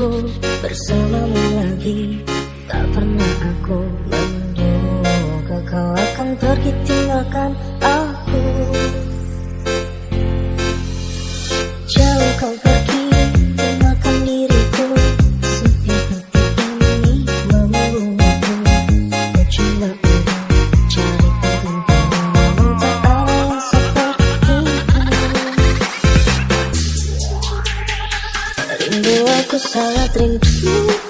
aku bersamamu lagi. Tak pernah aku menduga kau akan pergi tinggalkan aku. Jauh kau pergi. ku salah rindu